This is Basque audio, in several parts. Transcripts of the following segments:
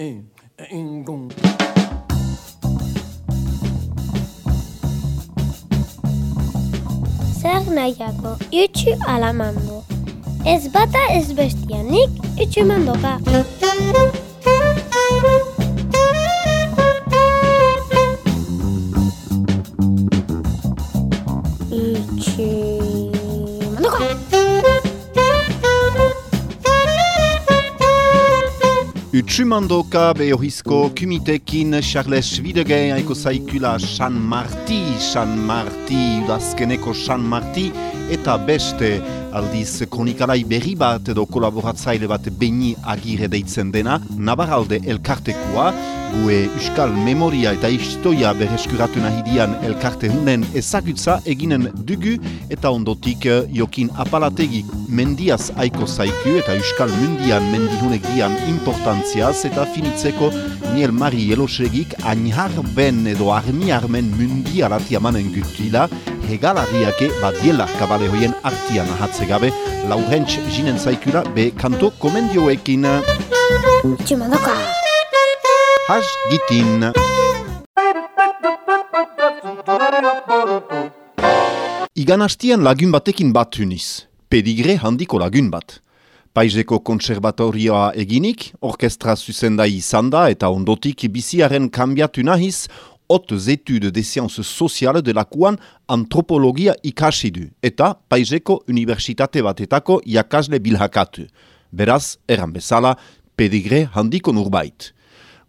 Zer nahiako, itxu alamando. Ez bata ez bestia, nik itxu mandoka. Utsumandoka behorizko kumitekin Charles Widegen aiko zaikula San Marti, San Marti, udazkeneko San Marti, eta beste. Aldiz kronikalai berri bat edo kolaboratzaile bat beini agire deitzen dena, Navaralde elkartekoa, gue Euskal Memoria eta Historia berreskuratu nahi dian elkarte hunen ezagutza eginen dugu eta ondotik eh, jokin apalategi mendiaz aiko zaiku eta Euskal Mundian mendihunek dian importantziaz eta finitzeko Niel Mari Elosegik ainharben edo armiarmen mundialati amanen gutila hegalariake badiela kabale hoien artian ahatze gabe laurentz jinen zaikula be kanto komendioekin. Itxu mandoka. has gitin. Igan hastian lagun batekin bat huniz, pedigre handiko lagun bat. Paizeko konservatorioa eginik, orkestra zuzendai izan da eta ondotik biziaren kambiatu nahiz, hautes études des sciences sociales de lakuan antropologia ikasi du eta Paizeko Unibertsitate batetako jakasle bilhakatu. Beraz, erran bezala, pedigre handiko nurbait.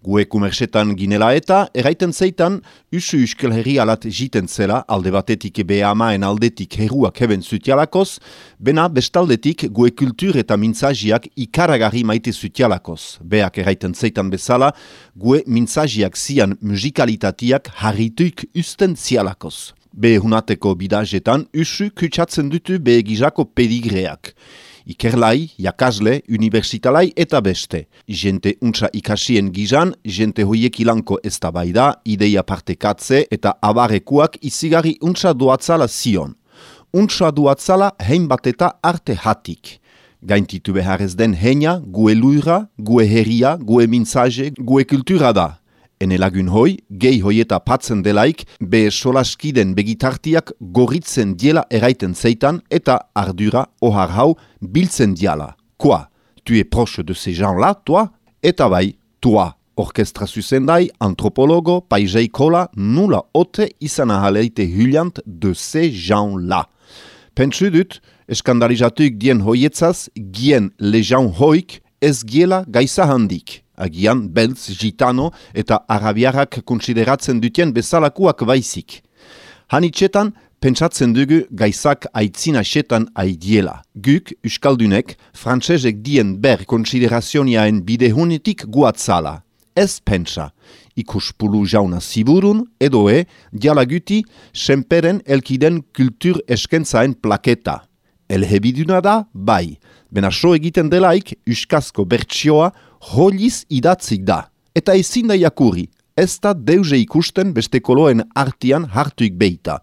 Gue kumersetan ginela eta, erraiten zeitan, usu uskel herri alat jiten zela, alde batetik ebe amaen aldetik herruak heben zutialakoz, bena bestaldetik gue kultur eta mintzajiak ikaragarri maite zutialakoz. Beak erraiten zeitan bezala, gue mintzajiak zian musikalitateak harrituik usten zialakoz. Be hunateko bidajetan, usu kutsatzen dutu be pedigreak ikerlai, jakasle, universitalai eta beste. Jente untsa ikasien gizan, jente hoiek ilanko ez da ideia partekatze eta abarekuak izigarri untsa duatzala zion. Untsa duatzala hein bat eta arte hatik. Gaintitu behar ez den heina, gue luira, gue herria, gue mintzaje, gue kultura da. Ene lagun hoi, gehi hoieta patzen delaik, be solaskiden begitartiak gorritzen diela eraiten zeitan eta ardura ohar hau biltzen diala. Quoi? Tu es proche de ces gens-là, toi? Eta bai, toi. Orkestra zuzendai, antropologo, paiseikola, nula ote izan ahaleite hyliant de ces gens-là. Pentsu dut, eskandalizatuk dien hoietzaz, gien le gens hoik ez giela gaisa handik agian beltz, gitano eta arabiarrak konsideratzen dutien bezalakuak baizik. Hanitxetan, pentsatzen dugu gaizak aitzina xetan aidiela. Guk, Euskaldunek, frantsesek dien ber konsiderazioniaen bidehunetik guatzala. Ez pentsa, ikuspulu jauna ziburun, edo e, dialaguti, senperen elkiden kultur eskentzaen plaketa. Elhebiduna da, bai, bena so egiten delaik, Euskazko bertsioa holiz idatzik da. Eta ezin da jakurri, ez da deuze ikusten beste koloen artian hartuik beita.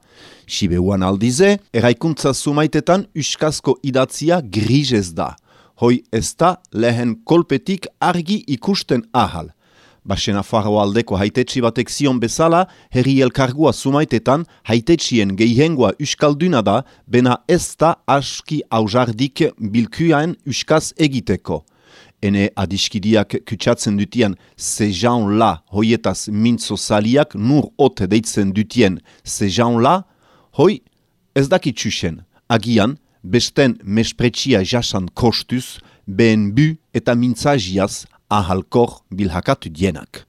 Sibeuan aldize, eraikuntza sumaitetan uskazko idatzia grizez da. Hoi ez da lehen kolpetik argi ikusten ahal. Basena faro aldeko haitetsi batek zion bezala, herri elkargua sumaitetan haitetxien gehiengoa uskalduna da, bena ez da aski aujardik bilkuaen uskaz egiteko ene adiskidiak kutsatzen dutien sejan la hoietaz mintzo saliak nur ote deitzen dutien sejan la, hoi ez dakitsusen, agian besten mespretsia jasan kostuz, behen bu eta mintzajiaz ahalkor bilhakatu dienak.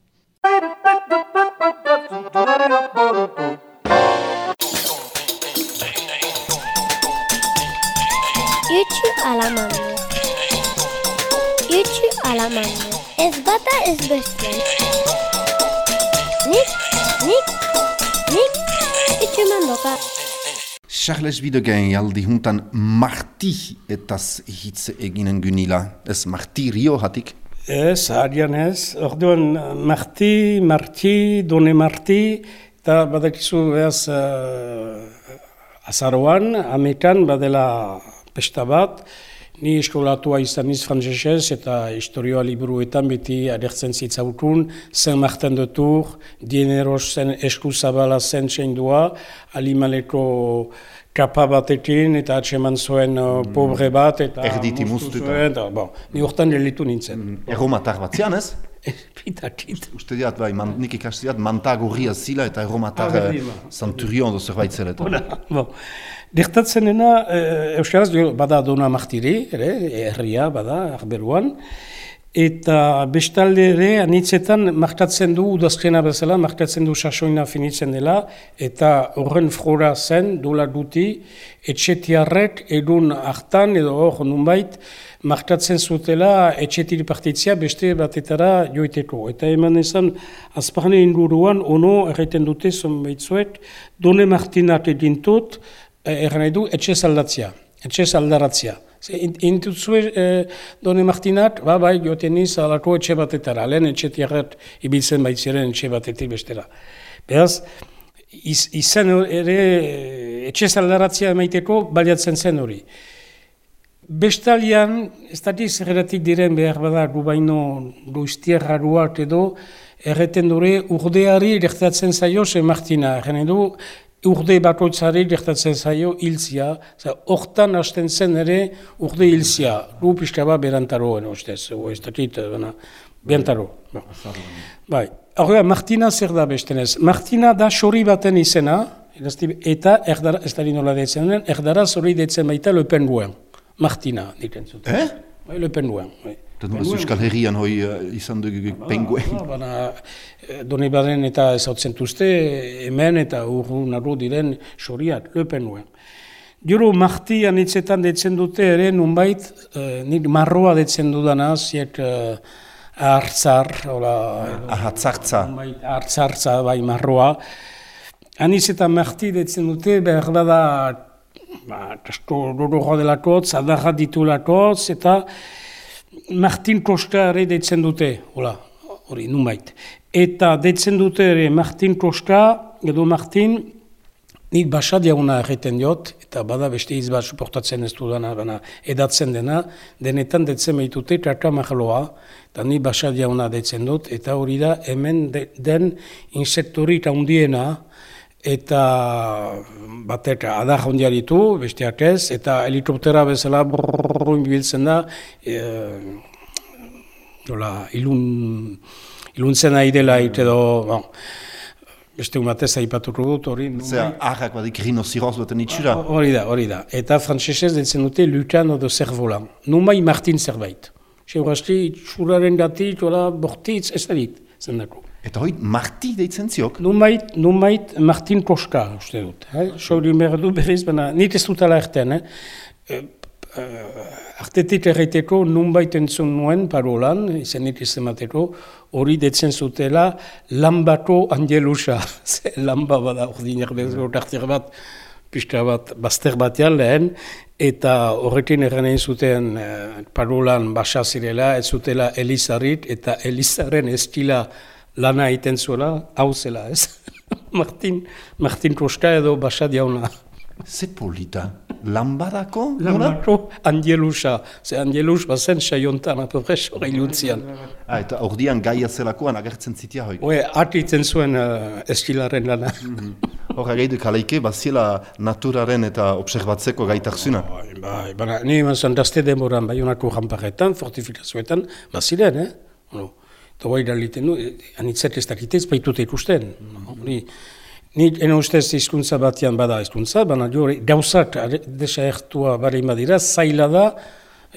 Itxu alamando. Itxu alamando. Ez bata ez bestia. Nik, nik, nik, itxu mandoka. Charles Widegen jaldi huntan marti etaz hitz eginen gunila. Ez martirio hatik? Ez, arian ez. Orduan, marti, marti, done marti, eta badakizu behaz uh, azaroan, amekan badela pesta bat, Ni eskolatua izan niz frantzesez eta historioa liburuetan beti adertzen zitzautun, zen marten dutur, dieneroz zen eskuzabala zen zein dua, alimaleko kapa batekin eta atseman zuen uh, mm. pobre bat eta Erditi muztu zuen, da, bon, ni hortan gelitu nintzen. Mm. Erromatar bat zian ez? Pitakit. Uste diat, bai, man, nik ikasi diat, mantag zila eta erromatar ah, santurion eh, bai. dozer baitzeleta. Hola, bon. Gertatzen dena, e, Euskaraz, bada dona martire, ere, herria, bada, arberuan, eta bestalde ere, anitzetan, markatzen du, udazkena bezala, markatzen du sasoina finitzen dela, eta horren frora zen, dola duti, etxetiarrek edun hartan, edo hor nunbait, markatzen zutela etxetir partitzia beste batetara joiteko. Eta eman ezan, azparne inguruan, ono erreten dute zonbait zuek, Done Martinak egintut, Eh, eh, Erran nahi du, etxez aldatzea, etxez aldaratzea. Intuzue e, eh, Done Martinak, ba, bai, joten niz alako etxe batetara, lehen etxetiarrat ibiltzen baitziren etxe batetik bestera. Beraz, iz, izan ere etxez aldaratzea emaiteko baliatzen zen hori. Bestalian, ez da zerratik diren behar bada gu baino goiztierraruak edo, erreten dure urdeari erretatzen zaio Martina, genen du, urde bakoitzari gertatzen zaio hiltzia, hortan hasten zen ere urde hiltzia, gu pixka bat berantaroen ustez, ez dakit, berantaro. Ba. Bai, Aurea, Martina zer da bestenez? Martina da sori baten izena, eta erdara, ez dari nola detzen den, erdara sori detzen baita Le Pen Martina, diken. Eh? Bai, Le Pen Luen, bai. Eta nola zuzkal herrian hoi eh, izan dugu ah, penguen. Ah, Baina eh, doni baden eta ezautzen tuzte hemen eta urru naru diren soriak, lepenuen. Juru marti anitzetan detzen dute ere nunbait, e, nik marroa detzen dudana ziek e, ahartzar, hola... Ah, Ahatzartza. Ahatzartza bai marroa. Anitzetan marti detzen dute behar bada ba, kasko dorogoa delakotz, adarra ditu lakotz, eta Martin Kosta ere detzen dute, hola, hori, numait. Eta detzen dute ere Martin Kosta, edo Martin, nik basat jauna erreten diot, eta bada beste hitz bat suportatzen ez dudana, bana, edatzen dena, denetan detzen behitute kaka mahaloa, eta nik basat jauna detzen dut, eta hori da hemen de, den insektorik haundiena, eta batek adar handia ditu, besteak ez, eta helikoptera bezala brrrrruin biltzen da, e, ilun, iluntzen nahi dela, ba, beste batez aipatuko dut hori. Ah, eta frantsesez dentzen dute Lucano Cervolan. Numai Martin zerbait. Seuraski, itxuraren gatik, bortitz, ez da dit, zendako. Eta hori, Marti deitzen ziok? Numait, numait Martin Koska, uste dut. Eh? Sauri merdu berriz, baina nik ez dut erten, eh? E, uh, artetik erraiteko nunbait entzun nuen parolan, izenik izemateko, hori detzen zutela lambako angelusa. Lamba bada ordinak bezko tartir bat, pixka bat, bazter batean lehen, eta horrekin erren zuten uh, parolan basa zirela, ez zutela Elizarit, eta Elizaren estila lana egiten zuela, hau zela, ez? Martin, Martin Koska edo basa diauna. Ze polita, lambadako? Lambadako angelusa, ze angelus bazen saiontan, apopres, hori luntzian. Ah, eta ordian gaia zelakoan agertzen zitia hoi? Oe, atitzen zuen uh, estilaren lana. Hor, agaidu kaleike, baziela naturaren eta observatzeko gaitarzuna. Bai, bai, bai, ni eman dazte demoran, bai honako jamparetan, fortifikazioetan, baziren, eh? No. Eta bai daliten du, anitzet ez dakitez, baitute ikusten. Ni, ni eno ustez izkuntza batian bada izkuntza, baina jo, gauzak desa ertua bari madira, zaila da,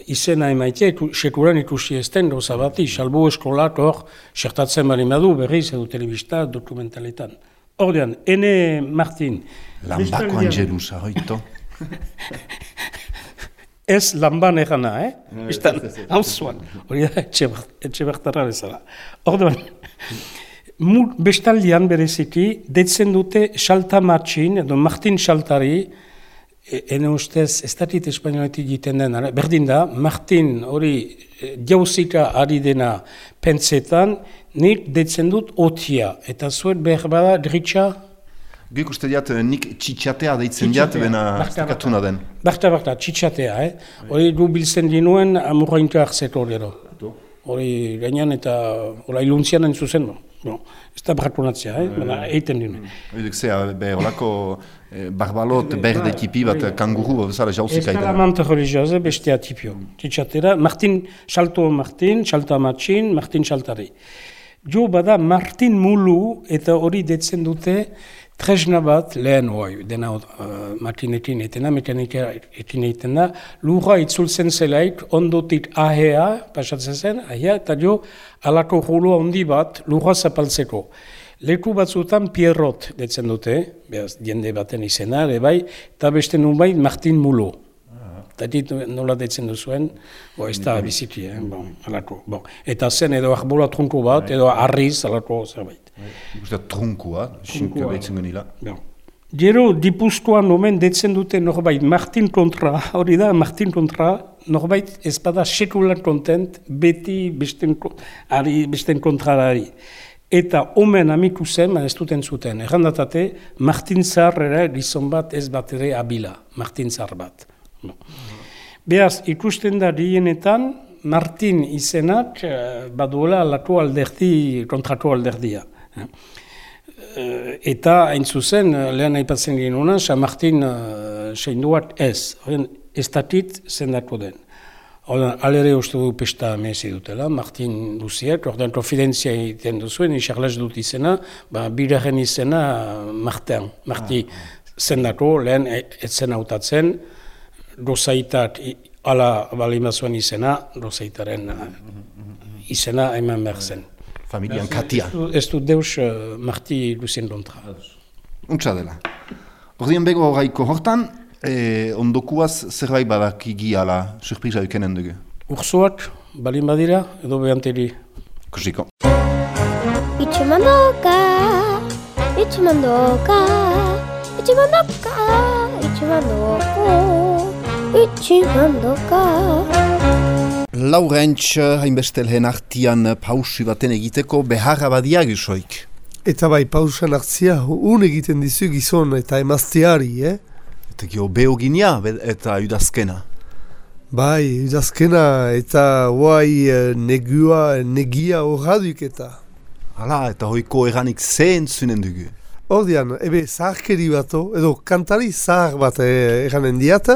izena emaitea, sekuran ikusi ezten gauza bati, salbo eskolak hor, sertatzen bari madu, berriz edo telebista, dokumentaletan. Ordean, ene Martin. Lambako angelusa, hoito. ez lanban egana, eh? Istan, hau zuan, hori da, etxe bertarra bezala. Orduan, bestaldian bereziki, detzen dute Xalta Martxin, edo Martin Xaltari, e, ene ustez, ez dakit espainoletik egiten den, berdin da, Martin hori e, jauzika ari dena pentsetan, nik detzen dut otia, eta zuet behar bada dritxa, Guk uste diat, eh, nik txitxatea deitzen diat, bena barka, zakatuna den. Barta, barta, txitxatea, eh? Hori du biltzen dinuen amurraintua hartzeto gero. Hori gainan eta hori iluntzian entzuzen, no? no. Ez da baratunatzea, eh? Baina eiten dinuen. Oiduk zea, be, holako eh, barbalot berde tipi bat kanguru bezala Ez jauzik da aida. mante religioze bestea tipio. Txitxatera, Martin, Salto Martin, Salto Amatxin, Martin Saltari. Jo bada Martin Mulu eta hori detzen dute tresna bat lehen hoi, dena uh, Martinetin etena, Martinetin eten da, lurra itzultzen zelaik, ondotik ahea, pasatzen zen, ahea, eta jo alako jolo handi bat lurra zapaltzeko. Leku batzutan Pierrot detzen dute, behaz, jende baten izena, ere bai, eta beste nun bai Martin Mulo. Eta dit nola detzen duzuen, bo, ez da biziki, eh? bon, alako. Bon. Eta zen edo arbola trunko bat, edo arriz, alako zerbait. Uste trunkua, xink Trunkua. behitzen genila. Bon. Gero, dipuzkoan omen detzen dute norbait Martin kontra, hori da, Martin kontra, norbait ez bada sekulan kontent, beti besten, ari, besten kontrarari. Eta omen amiku zen, ez duten zuten. Errandatate, Martin Zar ere gizon bat ez bat ere abila, Martin Zar bat. No. Beaz, ikusten da dienetan, Martin izenak eh, baduela lako alderdi, kontratu alderdia. Eh. Eh, eta hain zuzen, eh, lehen aipatzen genuena, San Martin uh, seinduat ez, horren ez dakit zendako den. Horren, alere uste du pesta mezi dutela, Martin duziek, ordean konfidentzia egiten duzuen, isarlaz dut izena, ba, biraren izena Martin, Marti zendako, lehen e- ez zen hautatzen, dozaitak i- ala balimazuen izena, dozaitaren uh, izena eman behar zen. Familian katia. Ez du- deus uh, Marti Lucien Lontra. Untsa dela. Ordien bego gaiko hortan, eh, ondokuaz zerbait badakigi ala surprisa eukenen dugu. Urzuak, balin badira, edo behanteri. Kusiko. Itxumandoka, itxumandoka, itxumandoka, itxumandoko, itxumandoka. Laurentz, hainbeste lehen artian pausi baten egiteko beharra badia gizoik. Eta bai, pausan hartzia, un egiten dizu gizon eta emazteari, eh? Eta gio beoginia be- eta udazkena. Bai, udazkena eta guai eh, negua, negia horraduk eta. Hala, eta hoiko eranik zehen zunen dugu. Ordean, ebe zaharkeri bato, edo kantari zahar bat eh, eranen diat,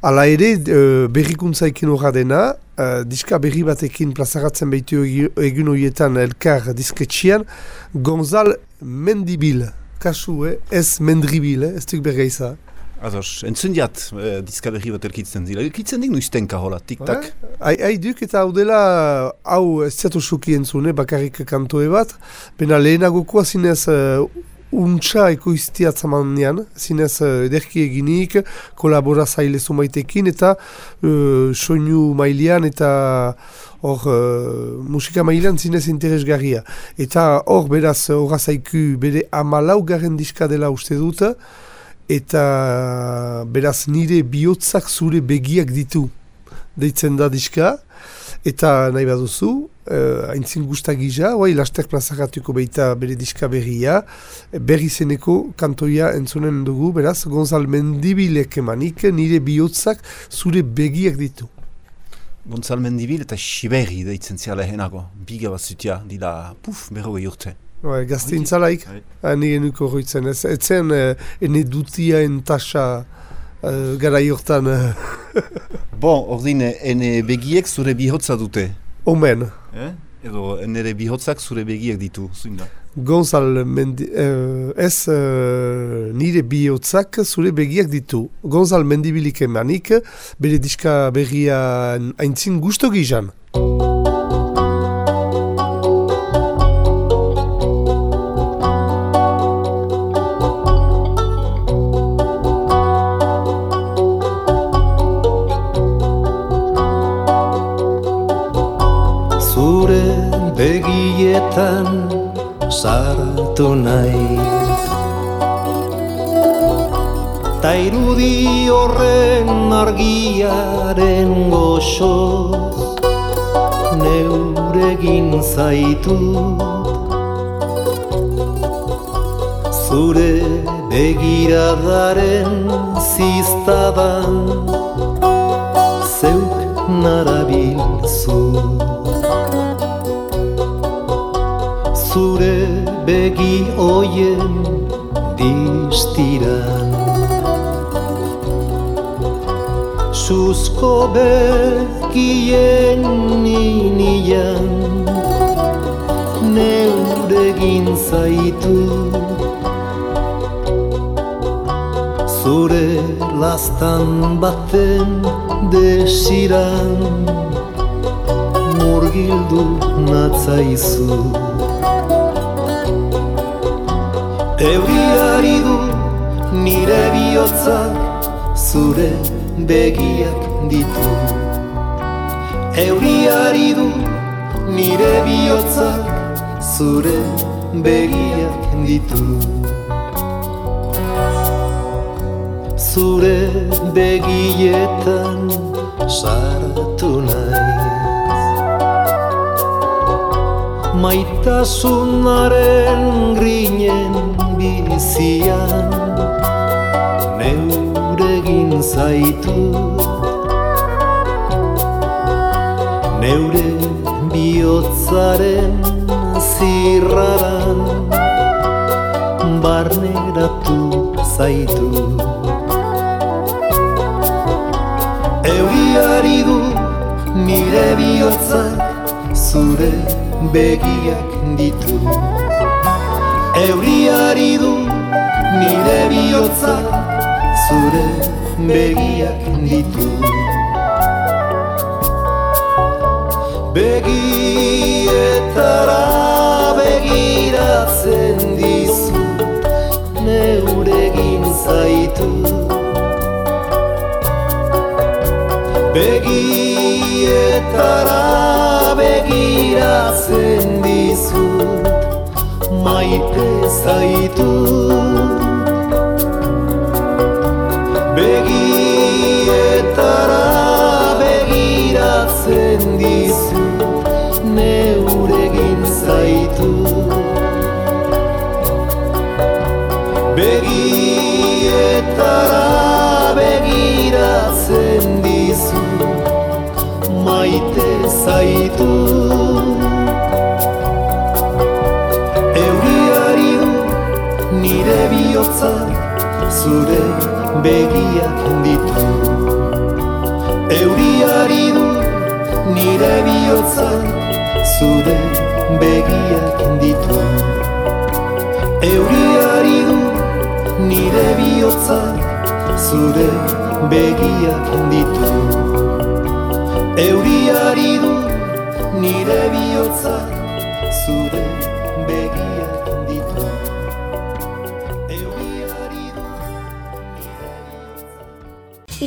ala ere eh, berrikuntza horra dena, eh, diska berri batekin plazaratzen behitu egun horietan elkar disketxian, Gonzal Mendibil, kasu, eh? ez Mendribil, eh? ez duk bergeiza. Ados, entzun diat eh, diska berri bat elkitzen dira. Elkitzen dik nuiztenka hola, tik-tak. Ai, ai duk eta hau dela, hau ez zatu suki entzune, bakarrik kantoe bat, bena lehenagokoa zinez uh, untxa ekoiztia zamanean, zinez uh, ederki eginik, kolaborazaile zumaitekin, eta uh, soinu mailean eta hor uh, musika mailean zinez interesgarria. Eta hor beraz horra zaiku bere amalau garen diska dela uste dut, eta beraz nire bihotzak zure begiak ditu deitzen da diska, eta nahi baduzu, uh, aintzin guztak gisa, oai, laster plazaratuko beita bere diska berria, berri zeneko kantoia entzunen dugu, beraz, Gonzal Mendibilek emanik, nire bihotzak zure begiak ditu. Gonzal Mendibil eta Siberri deitzen zia lehenago. Biga bat zutia, dila, puf, berrogei urte. Oai, gazte intzalaik, ah, nire nuko horretzen, ez, etzen uh, ene dutiaen tasa uh, gara jortan Bon, ordin, ene begiek zure bihotza dute. omen. Eh? Edo, nere bihotzak zure begiak ditu, zuin da. Gonzal Mendi, eh, ez eh, nire bihotzak zure begiak ditu. Gonzal Mendibilik emanik, bere diska berria aintzin gusto gizan. Sartu nahi. Ta irudi horren argiaren goxo Neuregin zaitu zure begiradaren ziztadan zeuk narabilzu begi oien distiran Suzko begien ninian neuregin zaitu. Zure lastan baten desiran Murgildu natzaizu Euriari du nire bihotzak zure begiak ditu. Euriari du nire bihotzak zure begiak ditu. Zure begietan sartu naiz. Maitasunaren grinen bizian Neuregin zaitu. Neure bihotzaren zirraran Barneratu zaitu. Euriari du nire bihotzak zure begiak ditu Euriari du nire bihotzak zure begiak ditu. Begietara begiratzen dizu neuregin zaitu. Begietara begiratzen dizut maite zaitu Begietara begiratzen dizut neuregin zaitu. Begietara begiratzen dizut maite zaitu zure begiak ditu Euriari du nire bihotzak zure begiak ditu Euriari du nire bihotzak zure begiak ditu Euriari du nire bihotzak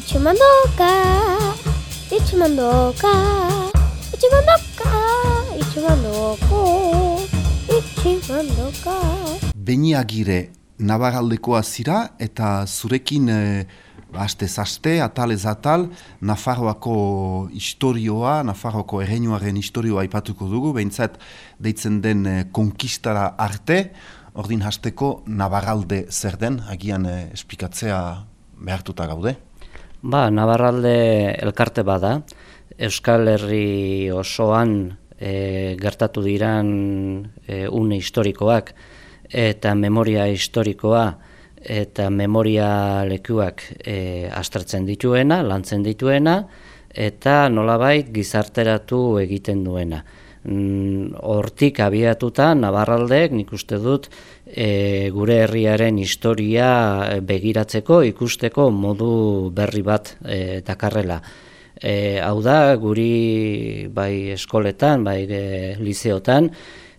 Itxumandoka, itxumandoka, itxumandoka, itxumandoko, itxumandoka. Beñiagire Navaraldekoa zira eta zurekin e, aste aste, atalez atal, Nafarroako historioa, Nafarroako erreinuaren historioa aipatuko dugu, behintzat deitzen den e, konkistara arte, ordin hasteko Navarralde zer den, agian e, esplikatzea behartuta gaude. Ba, Navarralde elkarte bada, Euskal Herri osoan e, gertatu diran e, une historikoak eta memoria historikoa eta memoria lekuak e, astertzen dituena, lantzen dituena, eta nolabait gizarteratu egiten duena. Mm, Hortik abiatuta, Navarraldek nik uste dut e, gure herriaren historia begiratzeko, ikusteko modu berri bat e, dakarrela. E, hau da, guri bai eskoletan, bai e, liceotan,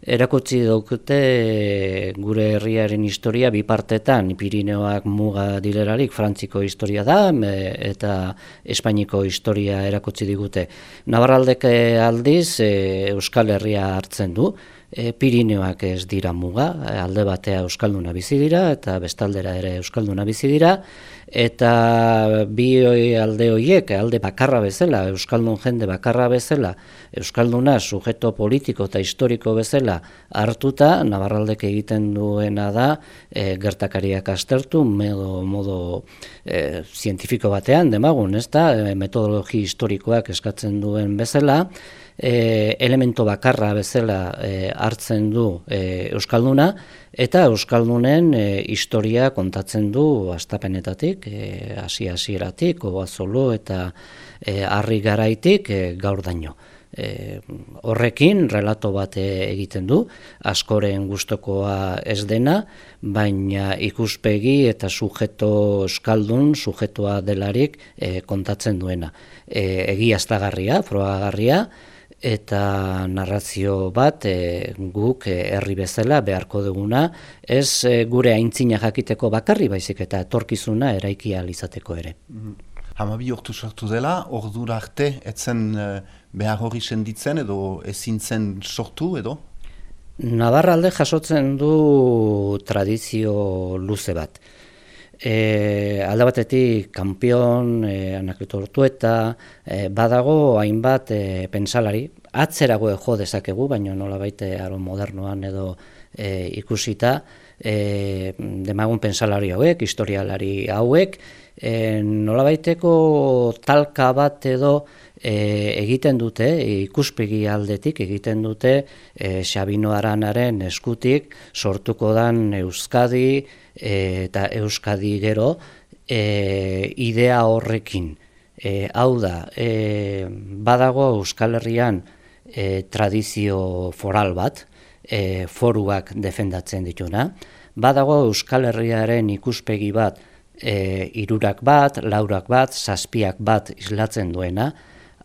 erakutsi daukute e, gure herriaren historia bi partetan, Pirineoak muga dilerarik Frantziko historia da eta Espainiko historia erakutsi digute. Navarraldek e, aldiz e, Euskal Herria hartzen du, Pirineoak ez dira muga, alde batea Euskalduna bizi dira eta bestaldera ere Euskalduna bizi dira, eta bi alde horiek, alde bakarra bezala, Euskaldun jende bakarra bezala, Euskalduna sujeto politiko eta historiko bezala hartuta, Navarraldek egiten duena da, e, gertakariak astertu, modo, modo e, zientifiko batean, demagun, ez da, e, metodologi historikoak eskatzen duen bezala, e, elemento bakarra bezala e, hartzen du e, Euskalduna, eta Euskaldunen e, historia kontatzen du astapenetatik, e, hasi hasieratik, oazolo eta e, harri garaitik e, gaur daino. E, horrekin relato bat egiten du, askoren gustokoa ez dena, baina ikuspegi eta sujeto euskaldun, sujetoa delarik e, kontatzen duena. E, egiaztagarria, froagarria, eta narrazio bat e, guk e, herri bezala beharko duguna ez e, gure aintzina jakiteko bakarri baizik eta etorkizuna eraiki izateko ere. Mm. Hamabi ortu sortu dela, ordura arte etzen behar hori senditzen edo ezin zen sortu edo? Navarralde jasotzen du tradizio luze bat. E, alda batetik, kampion, e, anakleto eta e, badago hainbat e, pensalari, atzerago jo dezakegu, baina nola baite aro modernoan edo e, ikusita, e, demagun pensalari hauek, historialari hauek, e, nola baiteko talka bat edo e, egiten dute, ikuspegi aldetik egiten dute, e, Xabino Aranaren eskutik sortuko dan Euskadi, eta Euskadi gero e, idea horrekin. E, hau da, e, badago Euskal Herrian e, tradizio foral bat, e, foruak defendatzen dituna, badago Euskal Herriaren ikuspegi bat, e, irurak bat, laurak bat, zazpiak bat islatzen duena,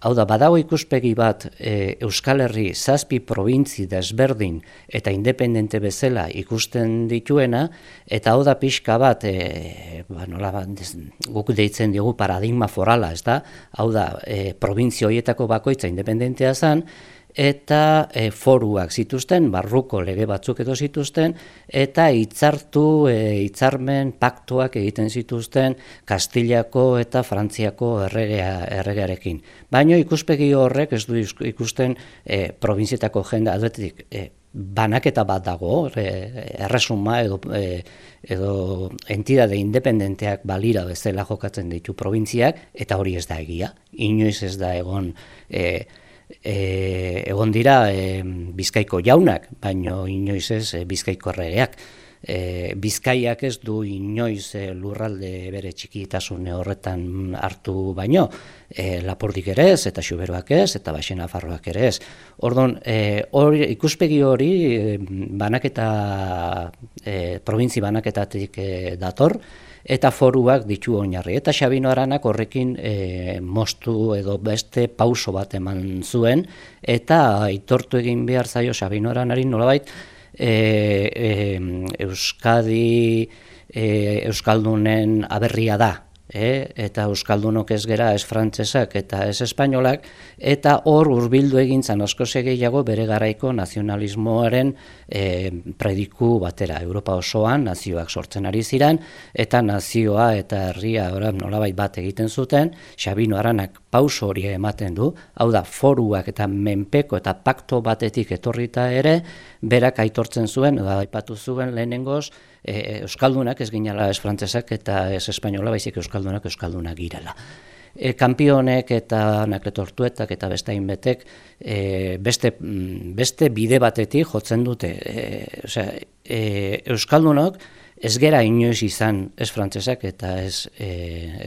Hau da, badago ikuspegi bat e, Euskal Herri zazpi probintzi desberdin eta independente bezala ikusten dituena, eta hau da pixka bat, e, ba, nola, guk deitzen diogu paradigma forala, ez da? Hau da, e, probintzi horietako bakoitza independentea zen, eta e, foruak zituzten, barruko lege batzuk edo zituzten, eta hitzartu, e, hitzarmen paktuak egiten zituzten Kastilako eta Frantziako erregea, erregearekin. Baina ikuspegi horrek ez du ikusten e, provinzietako jende aldetik, e, banaketa bat dago, erresuma edo, e, edo entidade independenteak balira bezala jokatzen ditu provintziak, eta hori ez da egia. Inoiz ez da egon... E, e, egon dira e, bizkaiko jaunak, baino inoiz ez e, bizkaiko erregeak. E, bizkaiak ez du inoiz e, lurralde bere txikitasune horretan hartu baino, e, lapordik ere ez, eta xuberoak ez, eta baxena farroak ere ez. Ordon, e, ikuspegi hori e, banaketa, e, provintzi banaketatik e, dator, eta foruak ditu oinarri. Eta Xabino Aranak horrekin e, mostu edo beste pauso bat eman zuen, eta aitortu egin behar zaio Xabino Aranari nolabait e, e, Euskadi e, Euskaldunen aberria da, e, eta euskaldunok ez gera ez frantsesak eta ez espainolak eta hor hurbildu egintzan asko gehiago bere garaiko nazionalismoaren e, prediku batera. Europa osoan nazioak sortzen ari ziren eta nazioa eta herria ora nolabait bat egiten zuten Xabino Aranak pauso hori ematen du hau da foruak eta menpeko eta pakto batetik etorrita ere berak aitortzen zuen edo aipatu zuen lehenengoz e, euskaldunak ez ginala ez frantsesak eta ez espainola baizik euskaldunak euskaldunak girela. E, kampionek eta nakletortuetak eta beste hainbetek e, beste, mm, beste bide batetik jotzen dute. E, osea, e, euskaldunok ez gera inoiz izan ez frantsesak eta ez e,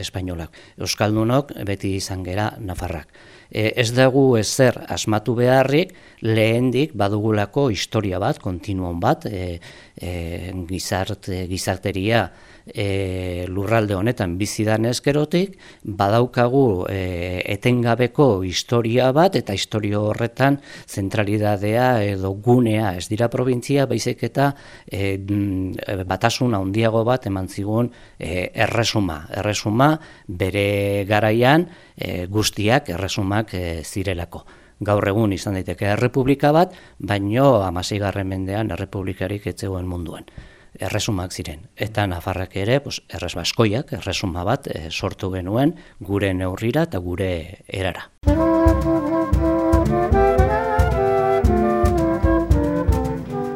espainolak. Euskaldunok beti izan gera nafarrak e, ez dugu ezer asmatu beharrik, lehendik badugulako historia bat, kontinuon bat, e, e, gizart, gizarteria e, lurralde honetan bizidan ezkerotik, badaukagu e, etengabeko historia bat, eta historio horretan zentralidadea edo gunea ez dira provintzia, baizik eta e, mm, batasun handiago bat eman zigun e, erresuma. Erresuma bere garaian e, guztiak erresumak e, zirelako. Gaur egun izan daiteke errepublika bat, baino amaseigarren mendean errepublikarik etzegoen munduan erresumak ziren. Eta Nafarrak ere, pues, erres baskoiak, erresuma bat e, sortu genuen gure neurrira eta gure erara.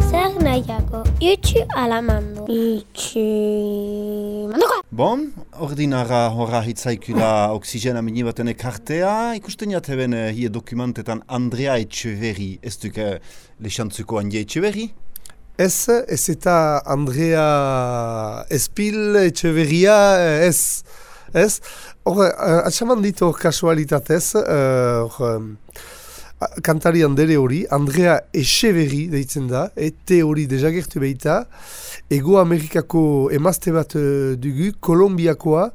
Zer nahiago, itxu ala mando? Itxu... Manduko! Bon, ordinara horra hitzaikula oksigena mini baten ekartea, ikusten jateben eh, hie dokumentetan Andrea Etxeverri, ez duk eh, lexantzuko handi Etxeverri? Ez, ez eta Andrea Espil Etxeverria eh, ez. Ez? Hor, uh, atxaman dit hor kasualitatez, uh, hor, kantari handere hori, Andrea Echeverri deitzen da, ete hori dejagertu behita, Ego Amerikako emazte bat dugu, Kolombiakoa,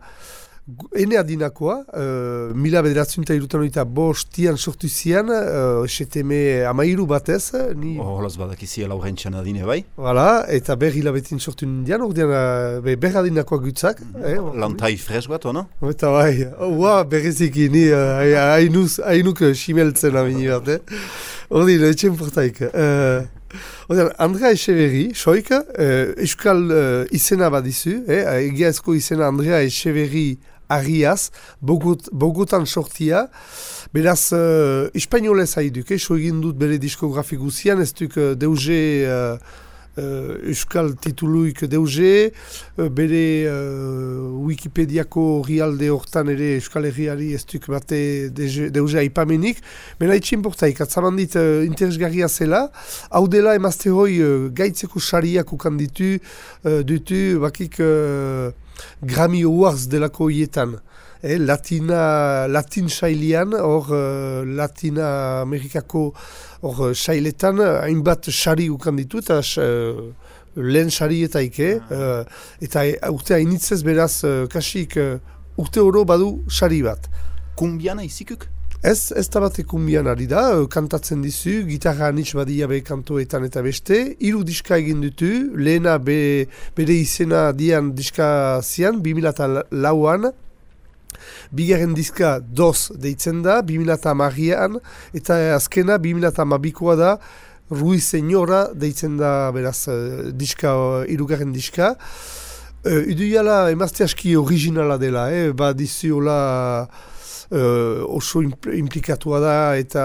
gu- ene adinakoa, uh, mila bederatzen eta irutan hori bostian sortu zian, uh, STM amairu batez, ni Horolaz badakizi laurentxan adine bai? Voilà, eta ber hilabetin sortu nindian, ordean be, ber adinakoak gutzak. Eh, Lantai fres bat, ono? Eta bai, ua bereziki ni hainuz, hainuk uh, simeltzen amini bat, eh? Ordin, etxen portaik. Uh, Ordean, Andrea Echeverri, soik, uh, euskal uh, izena badizu, eh? egiazko izena Andrea Echeverri Arias, Bogot, Bogotan sortia, beraz, uh, espainolez haiduk, eh? so egin dut bere diskografi guzian, ez duk uh, deuze uh, uh, euskal tituluik deuze, uh, bere uh, Wikipediako rialde hortan ere euskal herriari ez duk bate deuze deuze aipamenik, Mena itxin portaik, atzaman dit uh, interesgarria zela, hau dela emazte hoi uh, gaitzeko sariak ukan ditu, uh, dutu bakik uh, Grammy Awards delako hietan. Eh, Latina, Latin sailian, hor uh, Latina Amerikako hor uh, sailetan, hainbat sari ukan ditu, eta uh, lehen sari eta ike, uh, eta urte hainitzez beraz uh, kasik uh, urte oro badu sari bat. Kumbiana izikuk? Ez, ez da bat ekumbian ari da, kantatzen dizu, gitarra anitz badia be kantoetan eta beste, hiru diska egin dutu, lehena be, bere izena dian diska zian, 2008an, bigarren diska DOS deitzen da, 2008an, eta azkena 2008koa da, Rui Senyora deitzen da, beraz, diska, hirugarren diska. Uh, Iduiala emazte aski originala dela, eh? ba diziola uh, oso impl implikatua da eta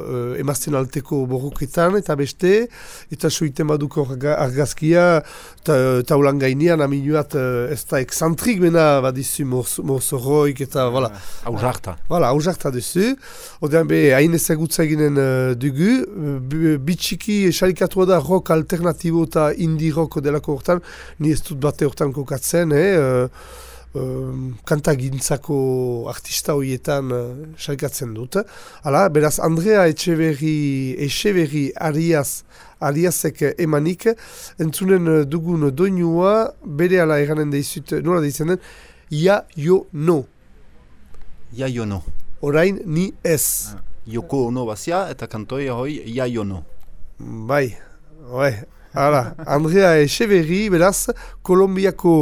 uh, emazten alteko borroketan eta beste, eta soiten baduko arga- argazkia ta, taulan gainean aminuat uh, ez da exantrik bena badizu morzoroik eta voilà. Aurarta. Voilà, hausarta duzu. Odean be, hain ezagutza eginen uh, dugu. Bitxiki esalikatua da rock alternatibo eta indie rock delako hortan. Ni ez dut bate hortan kokatzen, eh? Uh, um, kantagintzako artista horietan uh, salikatzen dut. Hala, beraz, Andrea Echeverri, Echeverri Arias, Ariasek emanik, entzunen uh, dugun doinua, bere ala eranen deizut, nola deitzen den, ja, jo, no. Iaio no. Orain ni ez. Joko ono bazia eta kantoi hoi iaio no. Bai, bai. Hala, Andrea Echeverri, beraz, Kolombiako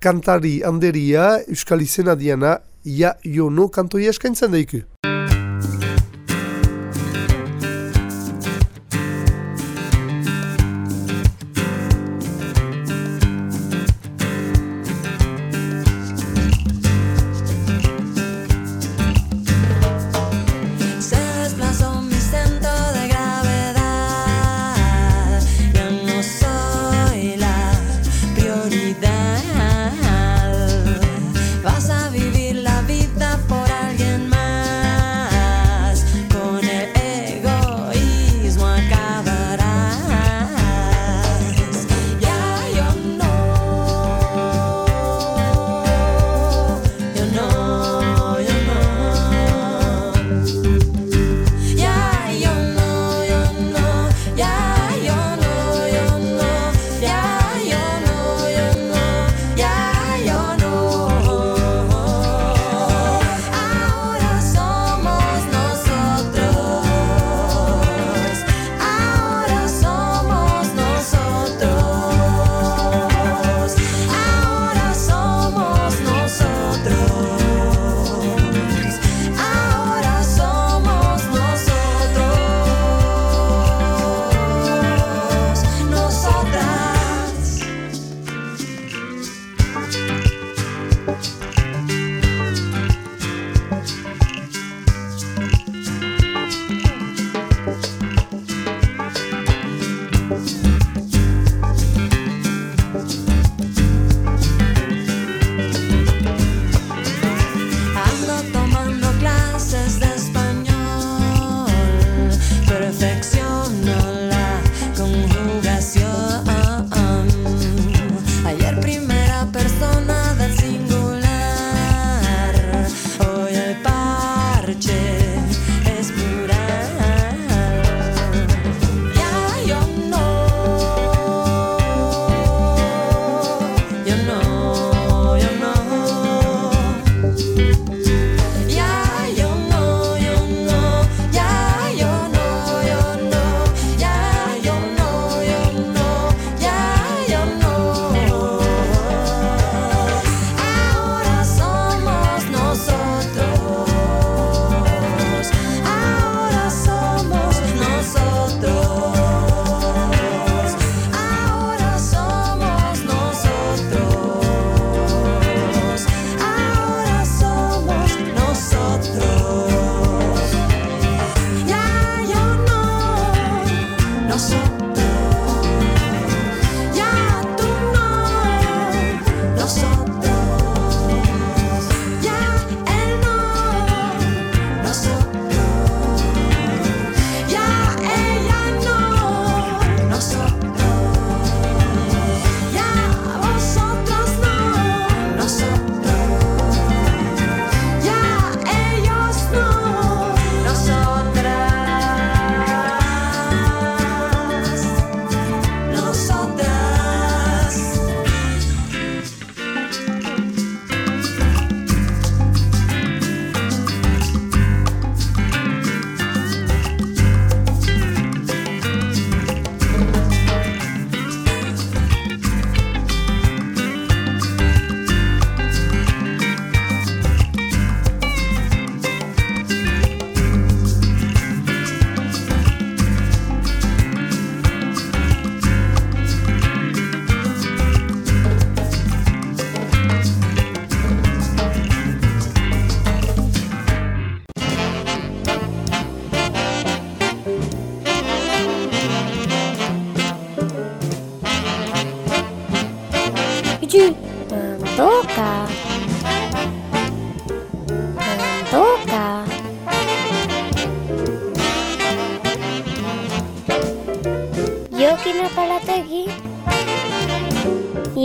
kantari handeria, Euskal izena diana, ja, jo, no, kantoia eskaintzen daiku.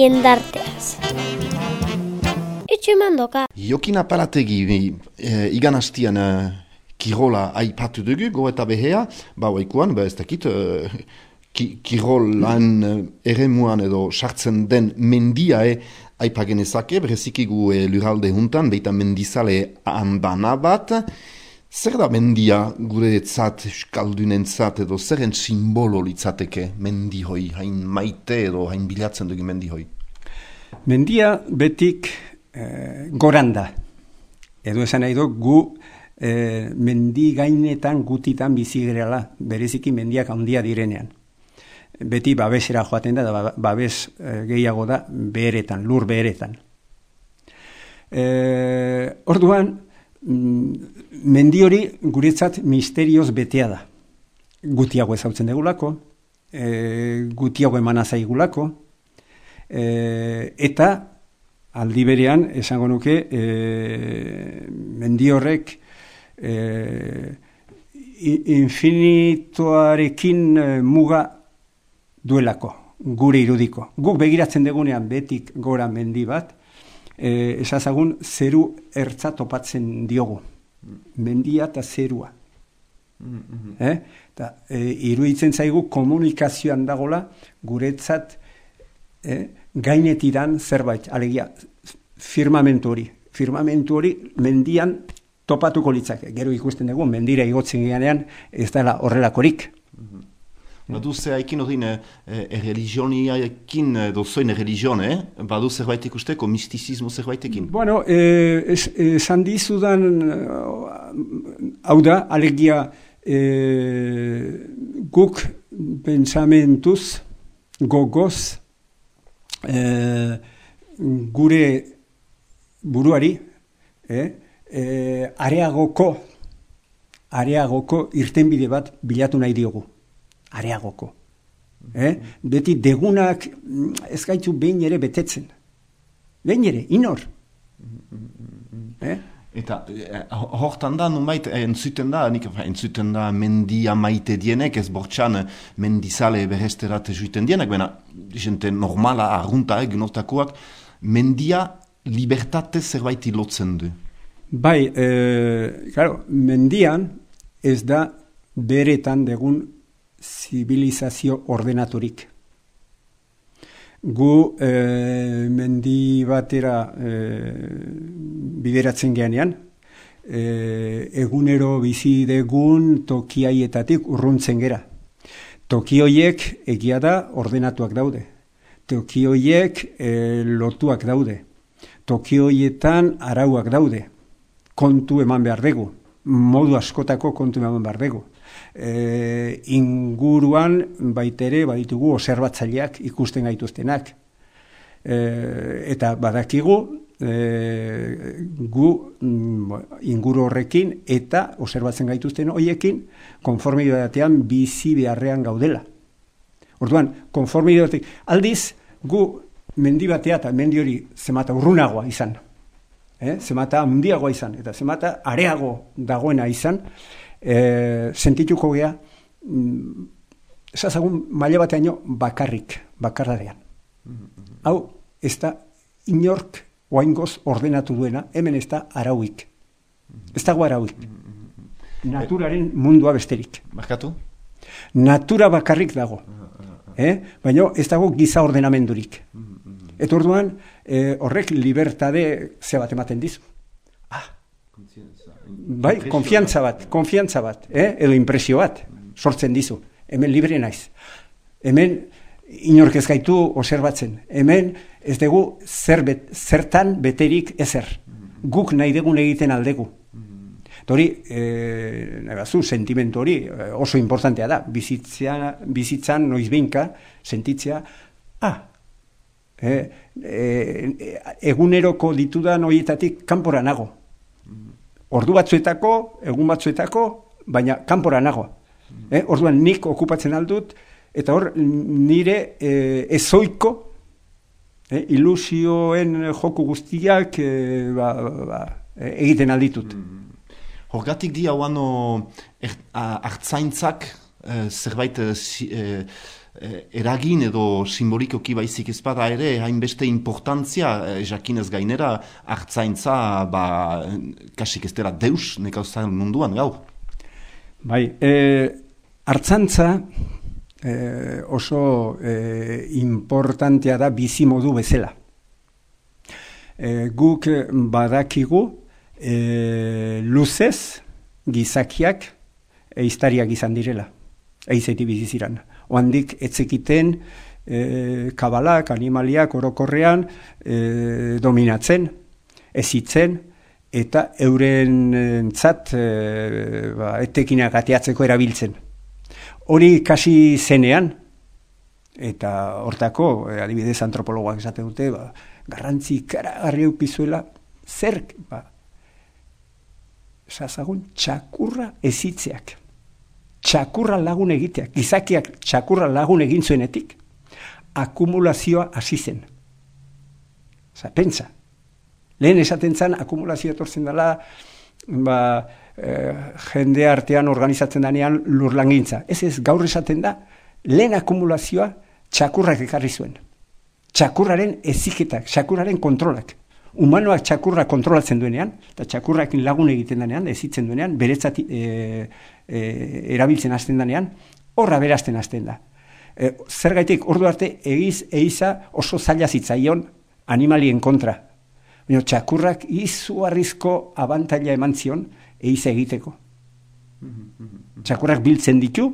Jendarteaz. Itxu mandoka. Jokin apalategi, e, igan hastian e, kirola aipatu dugu, go eta behea, ba oikuan, ba ez dakit, e, ki, kirolan e, eremuan edo sartzen den mendia e, aipagenezake, berezikigu e, luralde juntan, beita mendizale andana bat, zer da mendia gure etzat, euskaldunentzat edo zeren simbolo litzateke mendihoi, hain maite edo hain bilatzen dugu mendihoi? Mendia betik eh, goranda. Edo esan nahi du, gu eh, mendi gainetan gutitan bizi gerela, bereziki mendiak handia direnean. Beti babesera joaten da, da ba- babes eh, gehiago da beheretan, lur beheretan. Eh, orduan, mendi hori guretzat misterioz betea da. Gutiago ezautzen degulako, eh, gutiago emana zaigulako, e, eta aldi berean esango nuke e, mendi horrek e, i- infinitoarekin e, muga duelako, gure irudiko. Guk begiratzen degunean betik gora mendi bat, e, esazagun zeru ertza topatzen diogu. Mendia eta zerua. Eh? Ta, e, iruditzen zaigu komunikazioan dagola guretzat eh, gainetidan zerbait, alegia, firmamentu hori. Firmamentu hori mendian topatuko litzake. Gero ikusten dugu, mendira igotzen geanean ez dela horrelakorik. Badu ze haikin hori e, erreligioniaekin edo zoin erreligion, eh? Badu zerbait ikusteko, mistizismo zerbaitekin. Bueno, eh, es, esan dizudan, eh, hau da, alegia, eh, guk pensamentuz, gogoz, eh, gure buruari, eh, eh, areagoko, areagoko irtenbide bat bilatu nahi diogu. Areagoko. Eh? Beti degunak mm, ez gaitu behin ere betetzen. Behin ere, inor. Eh? Eta eh, hortan da, numait, eh, entzuten da, nik, entzuten da mendia maite dienek, ez bortxan eh, mendizale beresterat juiten dienek, baina jente normala, arrunta, eh, nortakoak, mendia libertate zerbait lotzen du. Bai, e, claro, mendian ez da beretan degun zibilizazio ordenaturik. Gu e, mendi batera e, bideratzen geanean, e, egunero bizi degun tokiaietatik urruntzen gera. Toki horiek egia da ordenatuak daude. Toki horiek e, lotuak daude. Toki horietan arauak daude. Kontu eman behar dugu. Modu askotako kontu eman behar dugu. E, inguruan baitere baditugu oserbatzaileak ikusten gaituztenak. E, eta badakigu e, gu mm, inguru horrekin eta oserbatzen gaituzten hoiekin konformidadean bizi beharrean gaudela. Orduan, konformidadetik aldiz gu mendi batea eta mendi hori zemata urrunagoa izan. Eh? Zemata handiagoa izan eta zemata areago dagoena izan, eh, sentituko gea mm, esazagun maila bateaino bakarrik, bakardadean. Hau, ez da inork oaingoz ordenatu duena, hemen ez da arauik. Ez dago arauik. Naturaren mundua besterik. Markatu? Natura bakarrik dago. Eh? Baina ez dago giza ordenamendurik. Eta orduan, eh, horrek libertade ze bat ematen dizu. Ah, bai, konfiantza bat, konfiantza bat, eh? edo impresio bat, sortzen dizu. Hemen libre naiz. Hemen inork ez gaitu oserbatzen. Hemen ez dugu zer bet, zertan beterik ezer. Guk nahi degun egiten aldegu. Hori, e, sentimentu hori eh, oso importantea da. Bizitzea, bizitzan noiz behinka, sentitzea, ah, e, e, eguneroko ditudan horietatik kanpora nago. Ordu batzuetako, egun batzuetako, baina kanpora nago. Eh? Orduan nik okupatzen aldut, eta hor nire e, ezoiko, E, ilusioen joku guztiak e, ba, ba, e, egiten alditut. Horgatik di hauano er, hartzaintzak eh, zerbait eh, eh, eh, eragin edo simbolikoki baizik ez bada ere hainbeste importantzia eh, jakinez gainera hartzaintza ba, kasik ez dela deus nekauzan munduan gaur. Bai, e, hartzantza e, oso e, importantea da bizi modu bezala. E, guk badakigu e, luzez gizakiak eiztariak izan direla, eizeti bizi ziran. Oandik etzekiten e, kabalak, animaliak orokorrean e, dominatzen, ezitzen, eta euren zat e, ba, etekinak ateatzeko erabiltzen. Hori kasi zenean, eta hortako, adibidez antropologoak esate dute, ba, garrantzi ikaragarri eukizuela, zer, ba, sazagun, txakurra ezitzeak. Txakurra lagun egiteak, gizakiak txakurra lagun egin zuenetik, akumulazioa hasi zen. Osa, pentsa, Lehen esaten zen, akumulazio etortzen dela, ba, eh, jende artean organizatzen danean lurlangintza. Ez ez, gaur esaten da, lehen akumulazioa txakurrak ekarri zuen. Txakurraren eziketak, txakurraren kontrolak. Humanoak txakurra kontrolatzen duenean, eta txakurrakin lagun egiten denean, ezitzen duenean, beretzat e, e, erabiltzen hasten denean, horra berazten hasten da. E, zergaitik, ordu arte, egiz, eiza oso zaila zitzaion animalien kontra. Baina txakurrak izugarrizko abantaila eman zion eiza egiteko. Txakurrak biltzen ditu,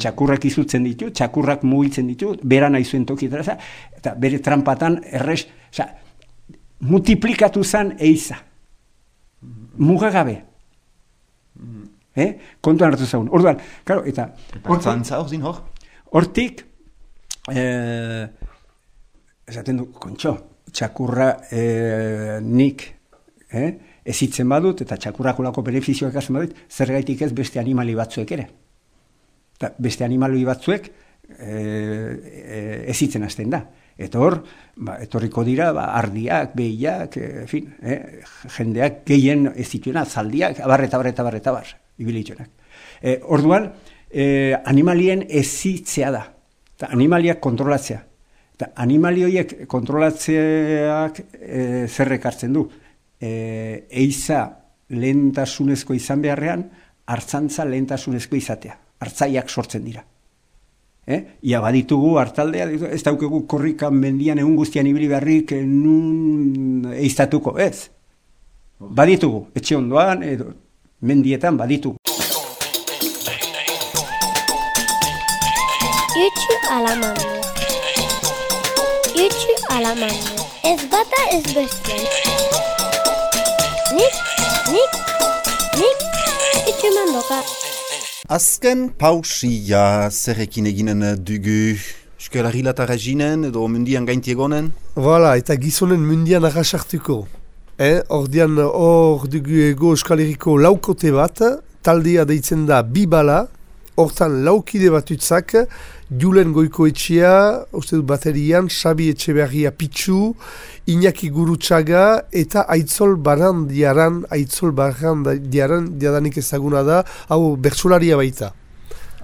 txakurrak izutzen ditu, txakurrak mugitzen ditu, bera nahi zuen tokietara, eta bere trampatan errez, oza, multiplikatu zen eiza. Mugagabe. Eh? Kontuan hartu zaun. Orduan, claro, eta Hartzantza hor zin hor? Hortik, eh, esaten du, kontxo, txakurra eh, nik eh, ezitzen badut, eta txakurrakulako benefizioak ikasten badut, zergaitik ez beste animali batzuek ere. Eta beste animali batzuek eh, eh, ezitzen hasten da. Eta hor, ba, etorriko dira, ba, ardiak, behiak, eh, en fin, eh, jendeak gehien ez zituena, zaldiak, abar eta bar eta bar eta bar, ibilitzenak. Eh, orduan, eh, animalien ezitzea da, eta animaliak kontrolatzea. Eta animali horiek kontrolatzeak e, zer ekartzen du. E, eiza lehentasunezko izan beharrean, hartzantza lehentasunezko izatea. Hartzaiak sortzen dira. Eh? Ia baditugu hartaldea, ez daukegu korrikan mendian egun guztian ibili beharrik eh, nun eiztatuko, ez. Baditugu, etxe ondoan, edo mendietan baditugu. Itxu alamando. Itxu alamando. Ez bata ez bestean. Nik, nik, nik, itxu mandoka. Azken pausia zerrekin eginen dugu Euskal Herrilata reginen edo mundian gainti egonen? Voilà, eta gizonen mundian arrasartuko. Eh, ordian hor dugu ego Euskal Herriko laukote bat, taldea deitzen da Bibala, hortan laukide bat utzak, Julen Goikoetxea, uste dut baterian, Xabi Etxeberria Pitsu, Iñaki Gurutxaga eta Aitzol Barandiaran, Aitzol Barandiaran, diadanik ezaguna da, hau bertsolaria baita.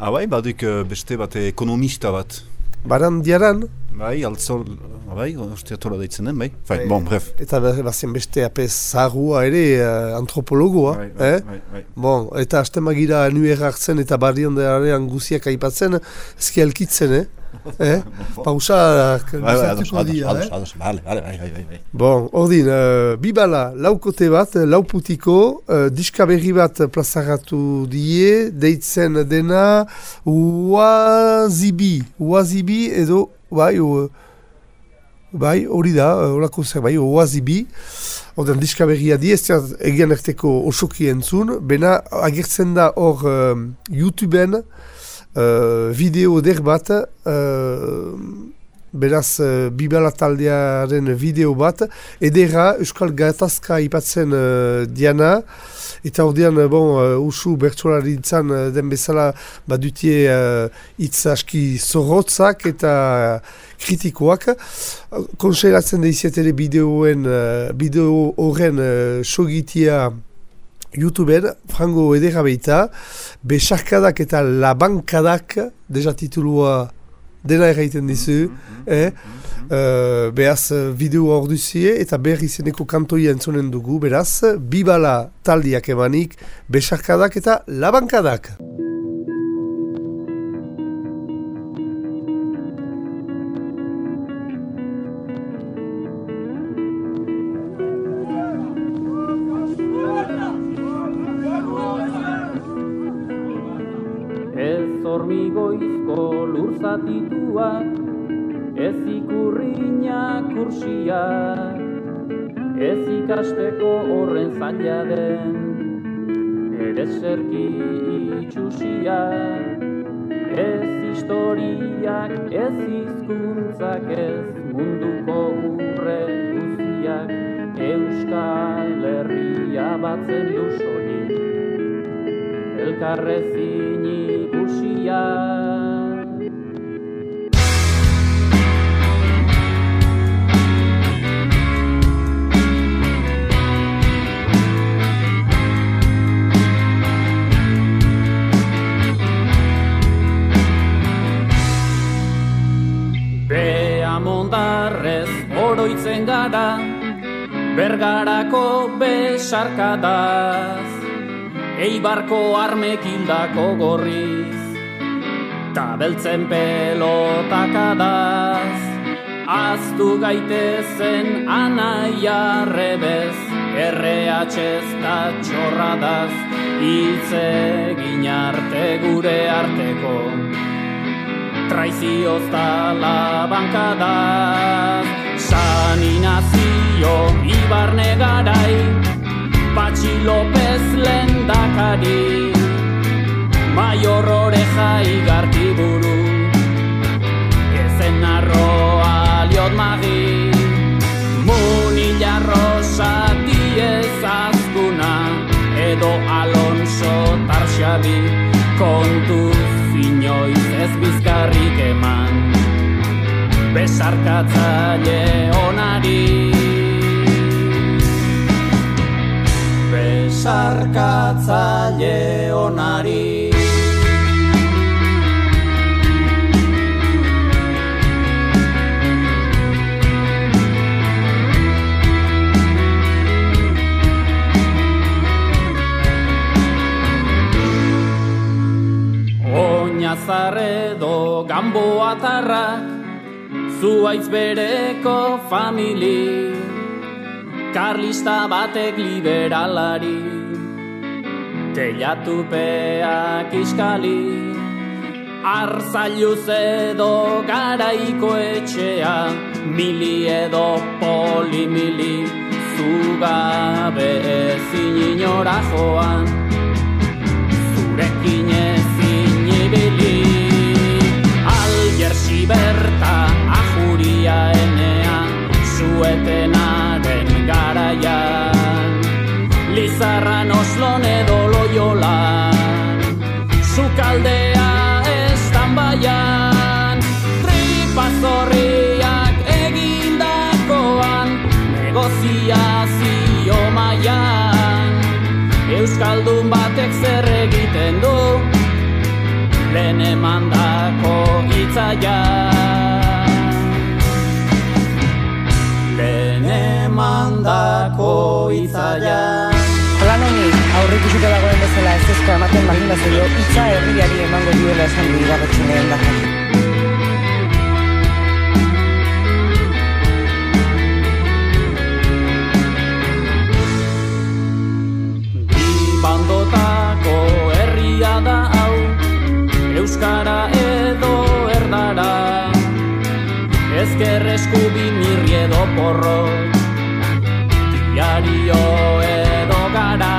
Abai, baduk eh, beste bat ekonomista bat. Barandiaran, Bai, altzol, bai, osteatola deitzen den, bai. Bai, bon, bref. eta bazen beste apez zahua ere eh, antropologoa, Bai, bai, eh? bai, bai. Bon, eta astemagira nuer hartzen eta barriondearen guziak aipatzen, ezki elkitzen, eh? eh? Pausa Bai, bai, ados, dira, eh? ados, bale, bale, bai, bai, bai, bai. Bon, ordin, uh, bibala, laukote bat, eh, lauputiko, uh, diska berri bat plazaratu die, deitzen dena, Uazibi, Uazibi edo, bai, u, bai, hori da, horako zer, bai, Uazibi, Ordean, diska berria di, ez egian erteko osoki entzun, bena agertzen da hor um, YouTubeen uh, video der bat uh, beraz uh, Bibala taldearen bideo bat, edera Euskal Gatazka ipatzen uh, diana, eta ordean, uh, bon, uh, usu bertsolari uh, den bezala badutie uh, hitz aski zorrotzak eta kritikoak. Konseilatzen deizietele bideoen, uh, bideo horren uh, sogitia YouTubeen, frango edera beita, besarkadak eta labankadak, deja titulua dena erraiten dizu, eh? Uh, beraz, bideo hor duzie eta behar izeneko kantoia entzonen dugu, beraz, bibala taldiak emanik, besarkadak eta labankadak. Ez hizkuntzak, ez munduko urre guziak, Euskal Herria batzen du soilik elkarrezin ikusia. Besarkadaz, Eibarko armek hildako gorriz, ta beltzen pelotakadaz, aztu gaitezen anaia rebez, RH-ez da txorradaz, hitz arte gure arteko, traizioz da labankadaz, Sani nazio ibarne garai, Patxi López lendakari Maior oreja igartiburu Ezen arroa liot magi Munilla Rosa diez azkuna Edo Alonso Tarxabi Kontuz inoiz ez bizkarrik eman. Besarkatzaile Oinazarredo gamboa tarrak Zuaitz bereko famili. Karlista batek liberalari Teilatupeak iskali. Arzailuz edo garaiko etxea Mili edo polimili Zugabe ezin inora joan. Zurekin Berta ajuria enean Zuetenaren garaian. Lizarran oslon edo loiolan Sukaldea estan baian. Tripazorriak egindakoan Negoziazio maian Euskaldun batek zer egiten du Lehen emandako hitzaia. Lehen emandako hitzaia. Plan honi, aurrik dagoen bezala ez ezko ematen baldin bazaio, hitza herriari emango duela esan du ibarretxunean dakar. euskara edo erdara. Ezker eskubin irri edo porro Diario edo gara.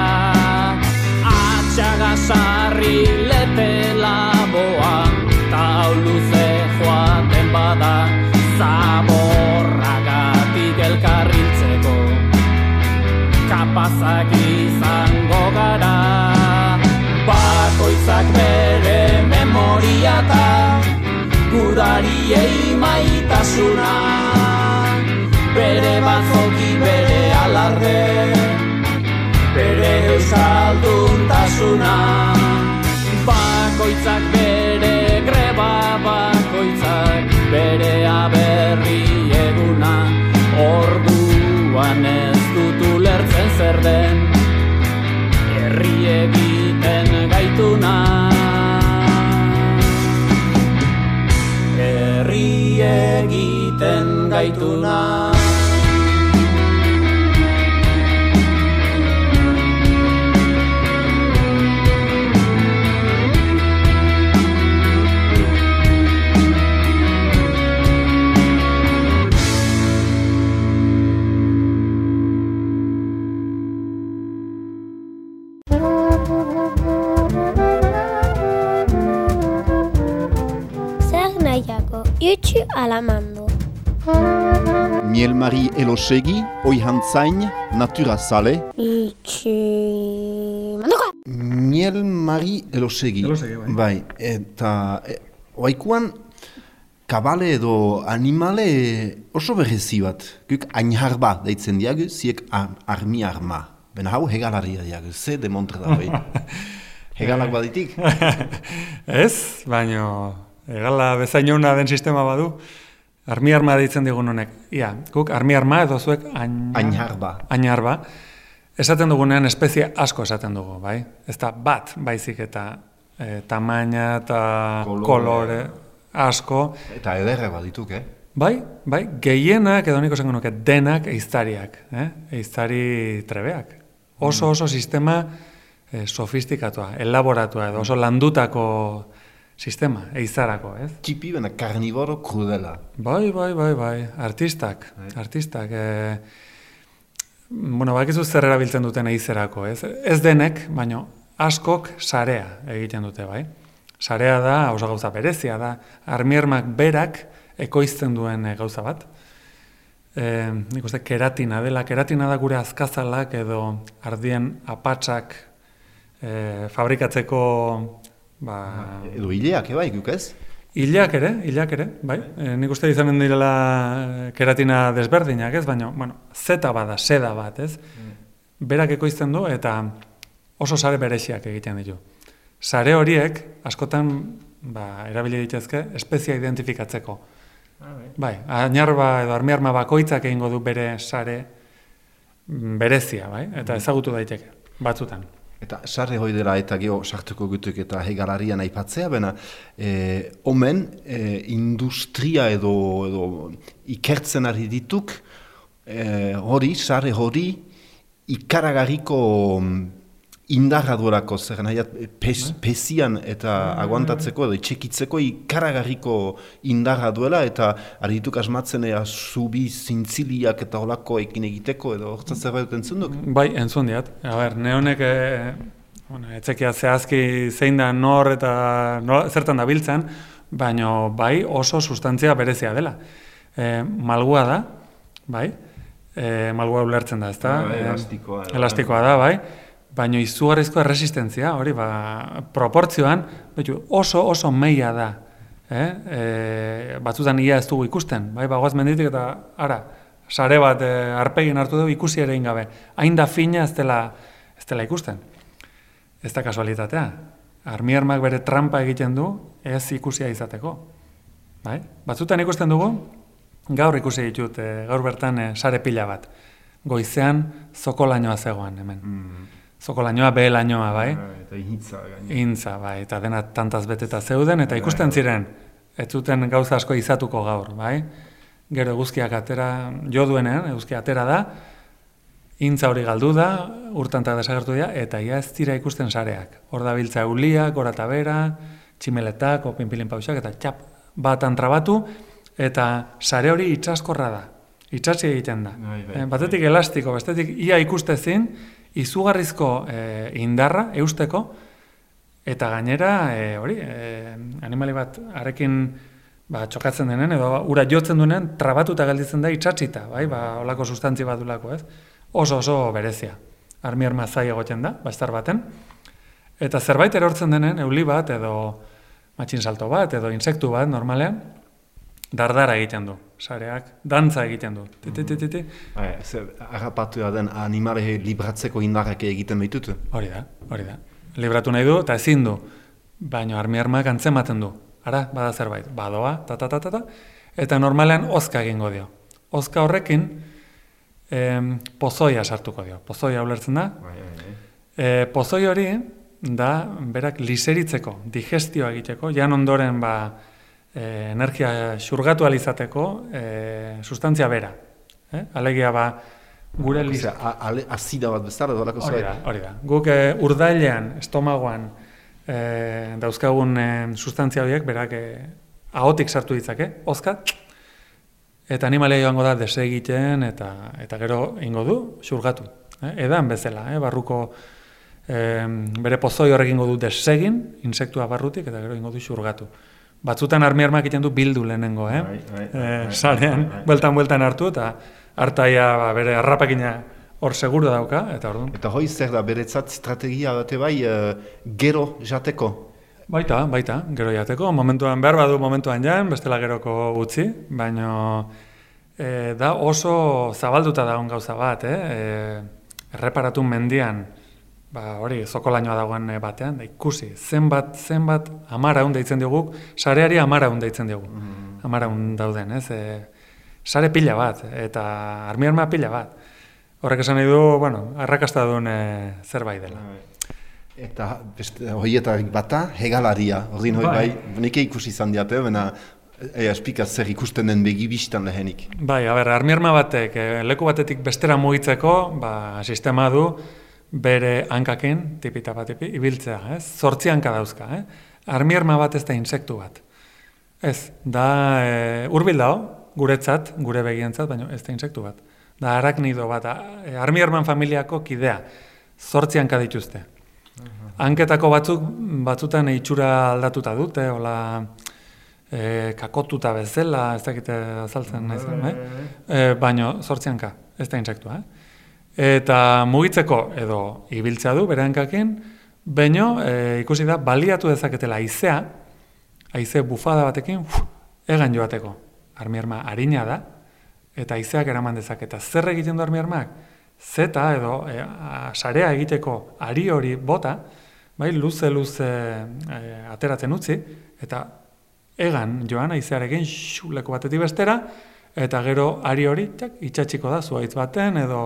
Atxaga sarri lete laboa Ta luze joaten bada. Zaborra gatik elkarriltzeko Kapazak izango gara. Bakoitzak memoria ta gurariei maitasuna. Bere batzoki bere alarde bere euskalduntasuna bakoitzak bere greba egiten gaituna Nahiago, YouTube ala mando. Mielmari elosegi, oihantzain, natura zale. YouTube... Mandoka! Mielmari elosegi. Elosegi, bai. Bai, eta e, oaikuan kabale edo animale oso berrezi bat. Guk ainharba deitzen diagu, ziek ar, armi arma. Ben hau hegalaria diagu, ze demontre da hoi. Hegalak baditik? Ez, baino egala bezainona den sistema badu, armi arma deitzen digun honek. Ia, guk armi arma edo zuek ain... Ainharba. Ainarba. Esaten dugunean espezie asko esaten dugu, bai? Ez da bat, baizik eta e, tamaina eta Kolore. kolore, asko. Eta ederre badituk, eh? Bai, bai, gehienak edo niko esango nuke denak eiztariak, eh? eiztari trebeak. Oso oso sistema eh, sofistikatua, elaboratua edo oso landutako sistema, eizarako, ez? Txipi bena karniboro krudela. Bai, bai, bai, bai, artistak, artistak. E, bueno, bakizu zer erabiltzen duten eizerako, ez? Ez denek, baino askok sarea egiten dute, bai? Sarea da, oso gauza berezia da, armiermak berak ekoizten duen eh, gauza bat. E, nik uste, keratina dela, keratina da gure azkazalak edo ardien apatsak e, fabrikatzeko ba, Edo hileak, ebai, guk ez? Hilak ere, hilak ere, bai. E, nik uste izanen direla eh, keratina desberdinak, ez? Baina, bueno, zeta bada, seda bat, ez? Berak ekoizten du eta oso sare berexiak egiten ditu. Sare horiek, askotan, ba, erabili ditezke, espezia identifikatzeko. Bai, ainarba edo armiarma bakoitzak egingo du bere sare mm, berezia, bai? Eta ezagutu daiteke, batzutan. Eta sarri hoi dela eta geho sartuko gutuk eta hegalarian aipatzea, bena e, omen e, industria edo, edo ikertzen ari dituk e, hori, sarri hori ikaragarriko indarra duelako, zer nahiat, pes, pesian eta aguantatzeko edo txekitzeko ikaragarriko indarra duela eta ari dituk asmatzen ea zubi zintziliak eta holako ekin egiteko edo hortzat zerbait entzun duk? Bai, entzun diat. A ber, neonek, e, bueno, etzekia zehazki zein da nor eta nor, zertan da biltzen, baina bai oso sustantzia berezia dela. E, malgua da, bai, e, malgua ulertzen da, ezta? Bai, E, elastikoa da. elastikoa da, bai, baina izugarrizko erresistentzia, hori, ba, proportzioan, betu, oso oso meia da. Eh? E, batzutan ia ez dugu ikusten, bai, bagoaz menditik eta ara, sare bat e, arpegin hartu dugu ikusi ere gabe. Hain da fina ez dela, ez dela ikusten. Ez da kasualitatea. Armiarmak bere trampa egiten du ez ikusia izateko. Bai? Batzutan ikusten dugu, gaur ikusi ditut, e, gaur bertan e, sare pila bat. Goizean zokolainoa zegoen hemen. Mm. Zokolainoa, behelainoa, bai? Eta ihitza gaina. Intza, bai, eta dena tantaz beteta zeuden, eta ikusten ziren, ez zuten gauza asko izatuko gaur, bai? Gero eguzkiak atera, jo duenean, eguzkia atera da, intza hori galdu da, urtantak desagertu dira, eta ia ez dira ikusten sareak. Hor da biltza euliak, gora eta bera, tximeletak, opinpilin pausak, eta txap, bat antrabatu, eta sare hori itxaskorra da. Itxasi egiten da. Bai, bai, Eh, batetik elastiko, bestetik ia ikustezin, izugarrizko eh, indarra eusteko, eta gainera, eh, hori, eh, animali bat arekin ba, txokatzen denen, edo ura jotzen duenen, trabatuta gelditzen da itxatzita, bai, ba, olako sustantzi bat dulako, ez? Oso oso berezia. Armi arma zai egoten da, bastar baten. Eta zerbait erortzen denen, euli bat, edo matxin salto bat, edo insektu bat, normalean, dardara egiten du, sareak, dantza egiten du. Titi, titi, titi. Bai, ze harrapatua den animale libratzeko indarrak egiten baitut. Hori da, hori da. Libratu nahi du eta ezin du, baina armiarmak antzematen du. Ara, bada zerbait, badoa, ta, ta, ta, ta, ta, eta normalean ozka egingo dio. Ozka horrekin, em, pozoia sartuko dio. Pozoia ulertzen da. Bai, bai, bai. E, pozoi hori da, berak liseritzeko, digestioa egiteko, jan ondoren ba, e, energia xurgatu alizateko e, sustantzia bera. Eh? Alegia ba, gure ale- azida bat bezala, dolako Hori da, hori da. Guk e, urdailean, estomagoan, e, dauzkagun e, sustantzia horiek, berak e, ahotik sartu ditzake, ozka, eta animalia joango da desegiten, eta, eta gero ingo du, xurgatu. Eh? Edan bezala, eh? barruko e, bere pozoi horrekin du desegin, insektua barrutik, eta gero ingo du xurgatu. Batzutan armiarmak egiten du bildu lehenengo, eh? Bai, bai, Eh, bai, sarean, bueltan-bueltan hartu, eta hartaia ba, bere harrapakina hor seguro dauka, eta orduan. Eta hoi zer da, beretzat estrategia bate bai, eh, gero jateko. Baita, baita, gero jateko, momentuan behar badu momentuan jan, bestela geroko utzi, baino e, da oso zabalduta dagoen gauza bat, eh? E, erreparatu mendian, ba, hori, zokolainoa dagoen eh, batean, da ikusi, zenbat, zenbat, amaraun deitzen dioguk, sareari amaraun deitzen diogu, amaraun dauden, ez? E, sare pila bat, eta armiarma pila bat. Horrek esan nahi du, bueno, arrakasta duen e, zerbait dela. Eta beste, hoietarik bata, hegalaria. Ordin hoi Bai. bai, neke ikusi izan diate, baina ea espika zer ikusten den begibistan lehenik. Bai, a ber, armierma batek, leku batetik bestera mugitzeko, ba, sistema du, bere hankakin, tipita bat tipi, ibiltzea, ez? Zortzi hanka dauzka, eh? Armierma bat ez da insektu bat. Ez, da, e, urbil dao, guretzat, gure begientzat, baina ez da insektu bat. Da, araknido bat, e, armierman familiako kidea, zortzi hanka dituzte. Hanketako batzuk, batzutan itxura aldatuta dute, hola, e, kakotuta bezala, ez dakite azaltzen naiz, bai? E, baino zortzianka, ez da insektua, eh? Eta mugitzeko edo ibiltzea du bere hankakin, baino e, ikusi da baliatu dezaketela haizea, haize bufada batekin, uf, egan joateko. Armierma harina da, eta haizeak eraman dezaketa. Zer egiten du armiermak? Zeta edo e, a, sarea egiteko ari hori bota, bai, luze-luze e, ateratzen utzi, eta egan joan aizearekin xuleko batetik bestera, eta gero ari hori txak, itxatxiko da zuaitz baten, edo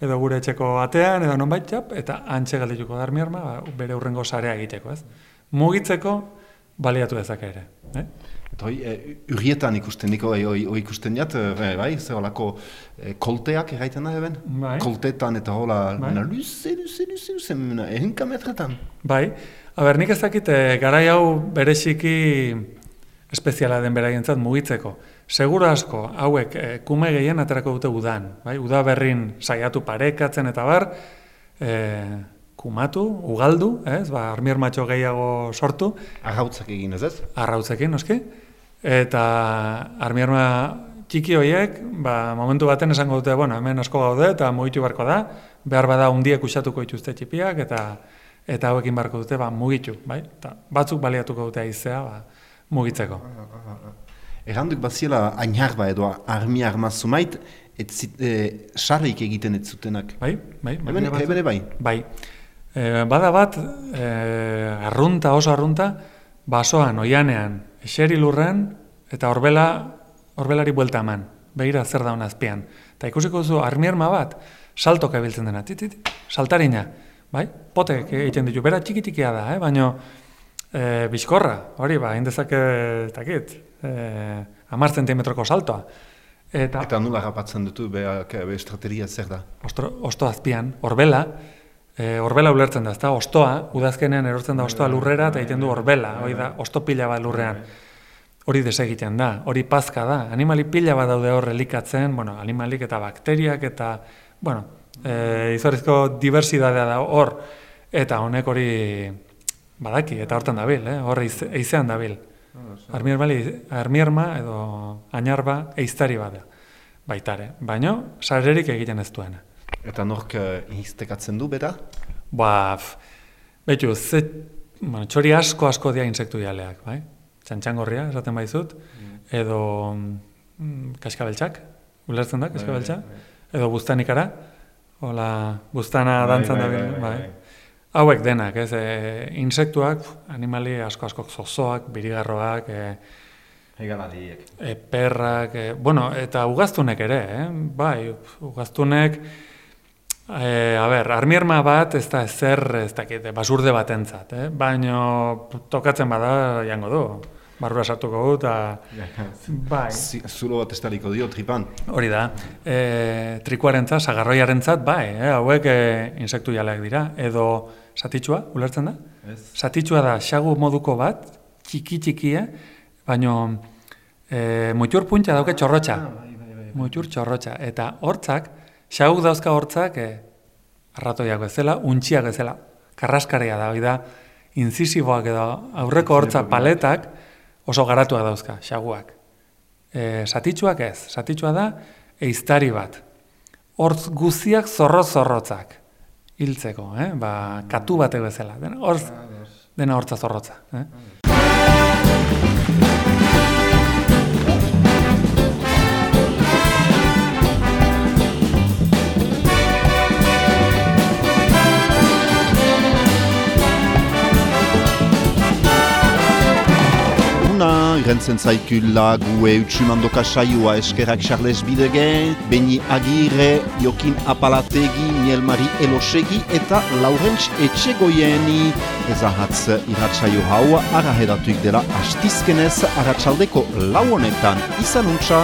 edo gure etxeko batean, edo nonbait txap, eta antxe geldituko da armierma, ba, bere urrengo sarea egiteko, ez? Mugitzeko baliatu dezake ere. Eh? Eta hoi, e, urrietan ikusten niko, hoi, hoi, ikusten jat, e, bai, ze holako e, kolteak erraiten da eben? Bai. Koltetan eta hola, Bai. mena, luze, luze, luze, luze, ehinka metretan. Bai, aber nik ez dakit eh, garai hau bereziki espeziala den beraientzat mugitzeko. Seguro asko hauek eh, kume gehien aterako dute udan, bai? Uda berrin saiatu parekatzen eta bar, eh, kumatu, ugaldu, ez? Ba, armier matxo gehiago sortu, Arrautzak egin ez ez? arrautzekin, noski? Eta armierma txiki horiek, ba, momentu baten esango dute, bueno, hemen asko gaude eta mugitu barko da, behar bada undiek usatuko dituzte txipiak, eta eta hauekin barko dute, ba, mugitu, bai? Eta batzuk baliatuko dute aizea, ba, mugitzeko. Erranduk baziela ainarba edo armi arma zumait, et zit, e, sarrik egiten ez zutenak. Bai, bai, makina batzuk- hemen bai. Bai. E, bada bat, e, arrunta, oso arrunta, basoan, oianean, eseri lurren, eta horbela, horbelari buelta eman. Begira zer daun azpian. Eta ikusiko duzu, armierma bat, saltoka ebiltzen dena, titit, saltarina. Bai, potek egiten ditu, bera txikitikia da, eh? baina e, bizkorra, hori ba, indezake, ez dakit, e, amar zentimetroko saltoa. Eta, Eta nula rapatzen dutu, be, be estrategia zer da. ostro, osto azpian, orbela, e, orbela ulertzen da, ezta? Ostoa, udazkenean erortzen da ostoa lurrera eta egiten du orbela, hori da, osto pila bat lurrean. Hori desegiten da, hori pazka da. Animali pila bat daude hor elikatzen, bueno, animalik eta bakteriak eta, bueno, e, izorizko diversidadea da hor, eta honek hori badaki, eta hortan dabil, eh? hor eize- eizean dabil. Armierma, edo ainarba eiztari bada, baitare. Baino, sarerik egiten ez duena. Eta nork uh, iztekatzen du, bera? Ba, betu, ze, bueno, txori asko asko dia insektu jaleak, bai? Txantxangorria, esaten baizut. edo mm, kaskabeltxak, ulertzen da, kaskabeltxa, edo bustanikara, hola, bustana Bai, dantzan bai, da, bai, bai, bai. Hauek denak, ez, e, insektuak, animali asko-asko zozoak, birigarroak, e, Hegaladiek. e, perrak, e, bueno, eta ugaztunek ere, eh? bai, ugaztunek, e, a ber, armierma bat ez da ezer, ez dakit, basurde batentzat, eh? baino tokatzen bada jango du, barrura sartuko du, eta bai. Zi- Zulo bat estaliko dio, tripan. Hori da, e, trikuarentzat, sagarroiarentzat, bai, eh? hauek e, insektu jaleak dira, edo satitxua, ulertzen da? Ez. Satitxua da, xagu moduko bat, txiki-txikia, baino e, mutur puntxa dauke txorrotxa. Mutur txorrotxa. Eta hortzak, xaguk dauzka hortzak, e, arratoiak bezala, untxiak bezala, karraskarea da, da, inzisiboak edo aurreko hortza paletak oso garatuak dauzka, xaguak. E, satitxuak ez, satitxua da, eiztari bat. Hortz guztiak zorrotz-zorrotzak hiltzeko, eh? ba, katu batek bezala. Dena, hortz, dena hortza zorrotza. Eh? Una, irentzen zaikula gue utsumandoka saioa eskerak Charles Bidege, Beni Agirre, Jokin Apalategi, Mielmari Elosegi eta Laurentz Etxegoieni. Ezahatz irratsaio hau arahedatuik dela astizkenez arratsaldeko lau honetan izan untsa.